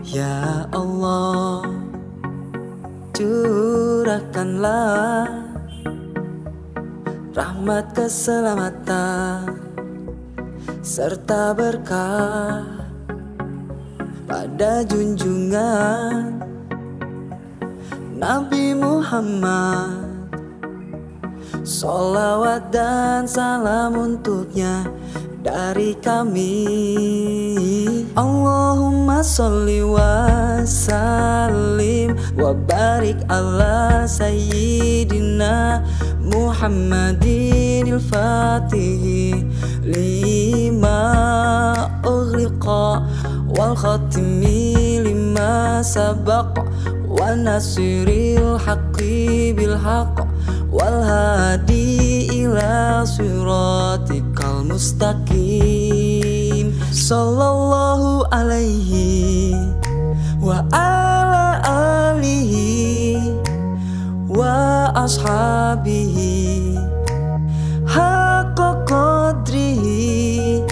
Ya Allah Curahkanlah Rahmat keselamatan Serta berkah Pada junjungan Nabi Muhammad. Salawat dan salam untuknya dari kami Allahumma salli wa sallim Wa barik ala sayyidina Muhammadin al-fatih Lima ughliqa Wal khatimi lima sabaq Wa nasiril haqqi bil haqq Wal hadi ila siratikal mustaqim. Sallallahu alaihi wa ala alihi wa ashabihi. Haqqa qadrihi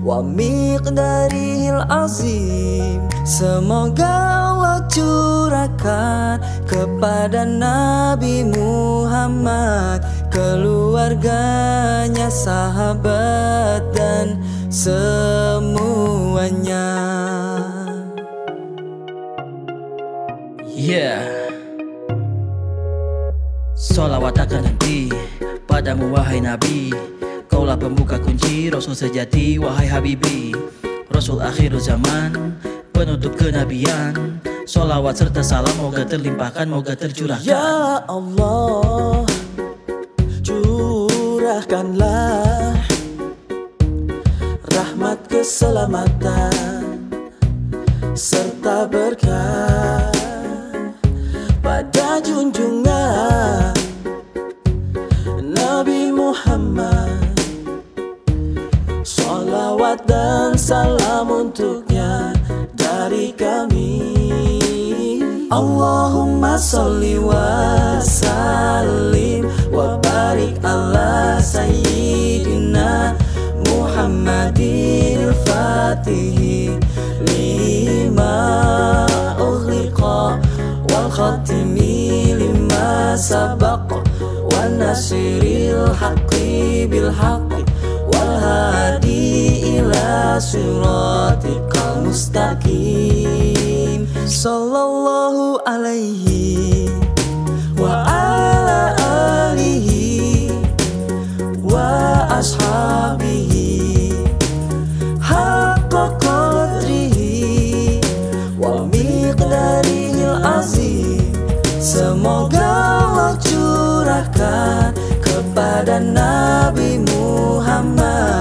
wa miqdarihil azim. Semoga Allah curahkan kepada Nabi Muhammad Keluarganya, sahabat dan semuanya Yeah. Salawat akan henti Padamu wahai Nabi. Kaulah pembuka kunci Rasul sejati wahai Habibi. Rasul akhir zaman Penutup kenabian. Salawat serta salam Moga terlimpahkan Moga tercurahkan. Ya Allah Curahkanlah keselamatan Serta berkah Pada junjungan Nabi Muhammad Salawat dan salam untuknya dari kami. Allahumma salli wa sallim al-fatih Lima ughliqa Wal khatimi lima sabaq Wa nasiril haqqi bil haqqi Wal hadi ila dan Nabi Muhammad.